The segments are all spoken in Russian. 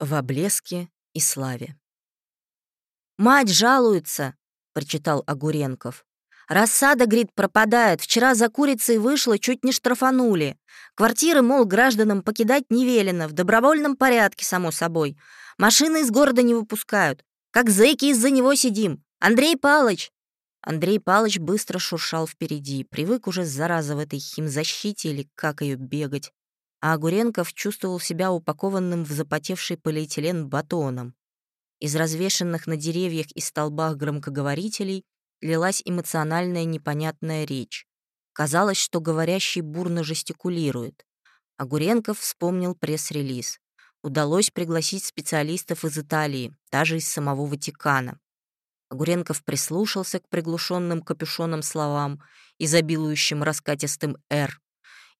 в блеске и славе. «Мать жалуется!» — прочитал Огуренков. «Рассада, говорит, пропадает. Вчера за курицей вышло, чуть не штрафанули. Квартиры, мол, гражданам покидать не велено, в добровольном порядке, само собой. Машины из города не выпускают. Как зэки из-за него сидим. Андрей Палыч!» Андрей Палыч быстро шуршал впереди, привык уже зараза в этой химзащите или как ее бегать. А Огуренков чувствовал себя упакованным в запотевший полиэтилен батоном. Из развешанных на деревьях и столбах громкоговорителей лилась эмоциональная непонятная речь. Казалось, что говорящий бурно жестикулирует. Огуренков вспомнил пресс-релиз. Удалось пригласить специалистов из Италии, даже из самого Ватикана. Огуренков прислушался к приглушенным капюшоном словам, изобилующим раскатистым «Р»,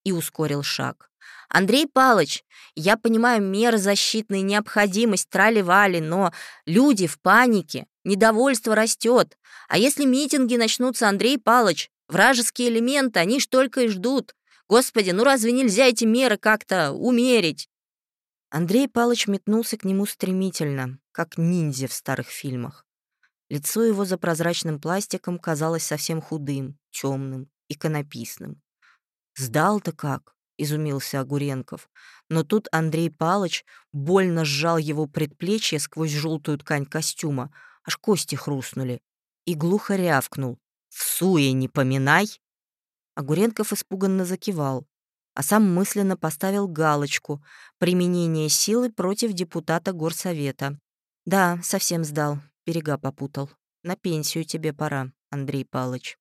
и ускорил шаг. Андрей Палыч, я понимаю меры защитной, необходимость, трали-вали, но люди в панике, недовольство растет. А если митинги начнутся, Андрей Палыч, вражеские элементы, они ж только и ждут. Господи, ну разве нельзя эти меры как-то умерить? Андрей Палыч метнулся к нему стремительно, как ниндзя в старых фильмах. Лицо его за прозрачным пластиком казалось совсем худым, темным, иконописным. Сдал-то как? — изумился Огуренков. Но тут Андрей Палыч больно сжал его предплечье сквозь желтую ткань костюма, аж кости хрустнули, и глухо рявкнул. «В суе не поминай!» Огуренков испуганно закивал, а сам мысленно поставил галочку «Применение силы против депутата горсовета». «Да, совсем сдал, берега попутал. На пенсию тебе пора, Андрей Палыч».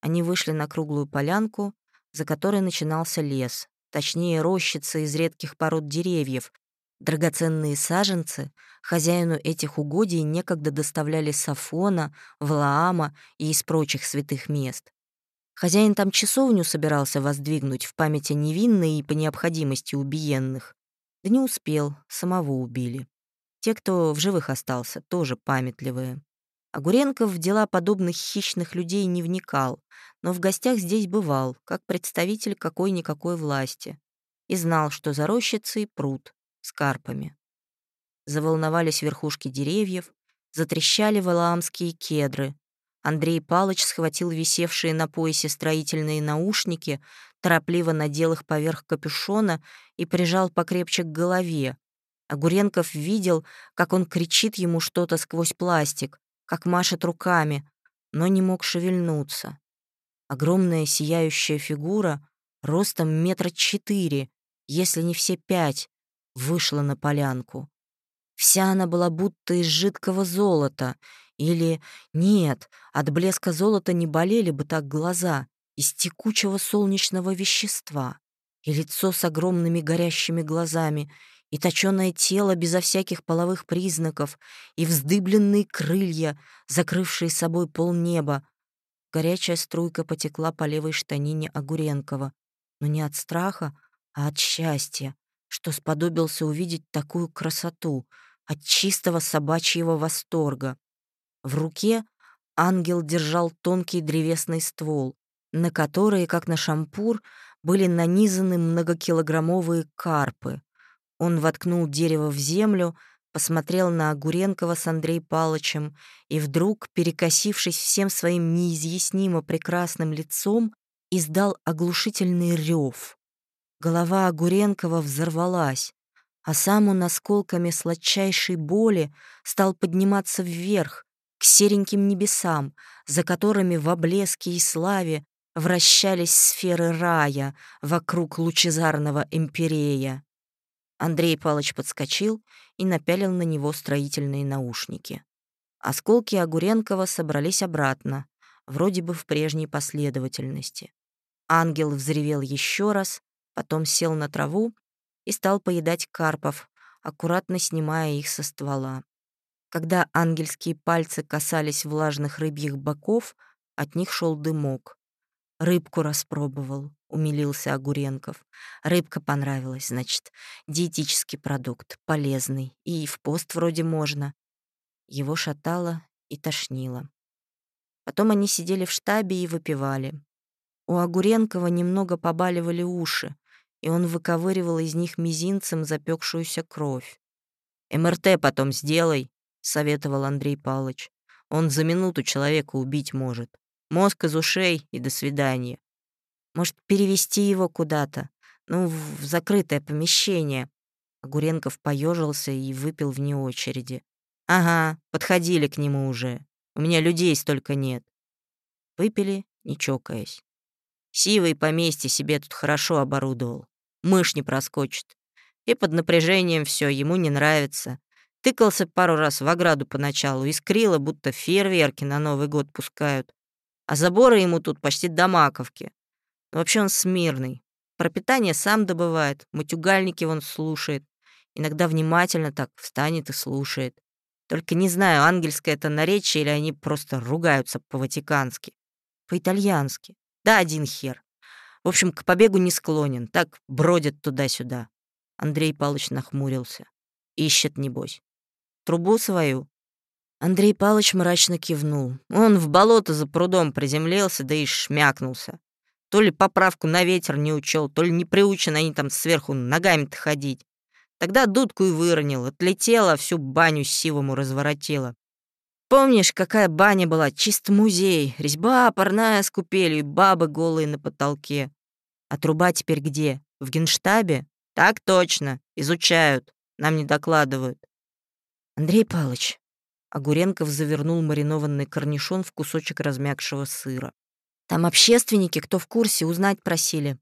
Они вышли на круглую полянку, за которой начинался лес, точнее рощица из редких пород деревьев. Драгоценные саженцы хозяину этих угодий некогда доставляли с Афона, Валаама и из прочих святых мест. Хозяин там часовню собирался воздвигнуть в память о невинной и по необходимости убиенных. Да не успел, самого убили. Те, кто в живых остался, тоже памятливые. Огуренков в дела подобных хищных людей не вникал, но в гостях здесь бывал, как представитель какой-никакой власти, и знал, что за рощицей пруд с карпами. Заволновались верхушки деревьев, затрещали валаамские кедры. Андрей Палыч схватил висевшие на поясе строительные наушники, торопливо надел их поверх капюшона и прижал покрепче к голове. Огуренков видел, как он кричит ему что-то сквозь пластик, как машет руками, но не мог шевельнуться. Огромная сияющая фигура, ростом метра четыре, если не все пять, вышла на полянку. Вся она была будто из жидкого золота, или, нет, от блеска золота не болели бы так глаза, из текучего солнечного вещества, и лицо с огромными горящими глазами, и точёное тело безо всяких половых признаков, и вздыбленные крылья, закрывшие собой полнеба. Горячая струйка потекла по левой штанине Огуренкова, но не от страха, а от счастья, что сподобился увидеть такую красоту, от чистого собачьего восторга. В руке ангел держал тонкий древесный ствол, на который, как на шампур, были нанизаны многокилограммовые карпы. Он воткнул дерево в землю, посмотрел на Огуренкова с Андрей Палычем и вдруг, перекосившись всем своим неизъяснимо прекрасным лицом, издал оглушительный рев. Голова Огуренкова взорвалась, а сам он осколками сладчайшей боли стал подниматься вверх, к сереньким небесам, за которыми в облеске и славе вращались сферы рая вокруг лучезарного империя. Андрей Палыч подскочил и напялил на него строительные наушники. Осколки Огуренкова собрались обратно, вроде бы в прежней последовательности. Ангел взревел еще раз, потом сел на траву и стал поедать карпов, аккуратно снимая их со ствола. Когда ангельские пальцы касались влажных рыбьих боков, от них шел дымок. Рыбку распробовал, умилился Огуренков. Рыбка понравилась, значит. Диетический продукт, полезный. И в пост вроде можно. Его шатало и тошнило. Потом они сидели в штабе и выпивали. У Огуренкова немного побаливали уши, и он выковыривал из них мизинцем запекшуюся кровь. МРТ потом сделай, советовал Андрей Павлович. Он за минуту человека убить может. Мозг из ушей и до свидания. Может, перевести его куда-то? Ну, в закрытое помещение. Огуренков поежился и выпил вне очереди. «Ага, подходили к нему уже. У меня людей столько нет». Выпили, не чокаясь. Сивый поместье себе тут хорошо оборудовал. Мышь не проскочит. И под напряжением все ему не нравится. Тыкался пару раз в ограду поначалу, искрило, будто фейерверки на Новый год пускают. А заборы ему тут почти до маковки. Вообще он смирный. Пропитание сам добывает, матюгальники вон слушает. Иногда внимательно так встанет и слушает. Только не знаю, ангельское это наречие или они просто ругаются по-ватикански. По-итальянски. Да, один хер. В общем, к побегу не склонен. Так бродит туда-сюда. Андрей Палыч нахмурился. Ищет, небось. Трубу свою? Андрей Палыч мрачно кивнул. Он в болото за прудом приземлился, да и шмякнулся. То ли поправку на ветер не учел, то ли не приучены они там сверху ногами-то ходить. Тогда дудку и выронил, отлетела, всю баню сивому разворотила. Помнишь, какая баня была? Чист музей. Резьба парная с купелью и бабы голые на потолке. А труба теперь где? В генштабе? Так точно. Изучают. Нам не докладывают. Андрей Павлович. Огуренков завернул маринованный корнишон в кусочек размягшего сыра. Там общественники, кто в курсе, узнать просили.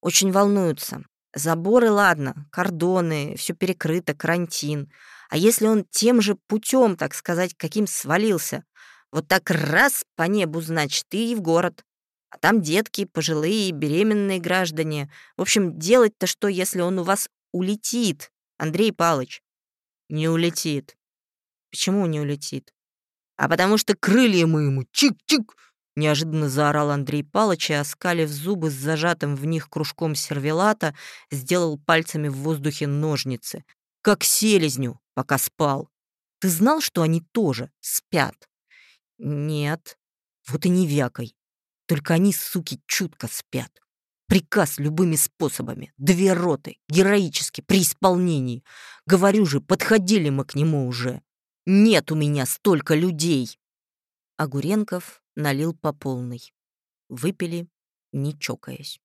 Очень волнуются. Заборы, ладно, кордоны, все перекрыто, карантин. А если он тем же путем, так сказать, каким свалился, вот так раз по небу, значит, и в город. А там детки, пожилые, беременные граждане. В общем, делать-то что, если он у вас улетит, Андрей Палыч? Не улетит. Почему не улетит? А потому что крылья мы ему чик-чик Неожиданно заорал Андрей Палыч и, оскалив зубы с зажатым в них кружком сервелата, сделал пальцами в воздухе ножницы. Как селезню, пока спал. Ты знал, что они тоже спят? Нет. Вот и не вякой. Только они, суки, чутко спят. Приказ любыми способами. Две роты. Героически, при исполнении. Говорю же, подходили мы к нему уже. Нет у меня столько людей. Огуренков налил по полной. Выпили, не чокаясь.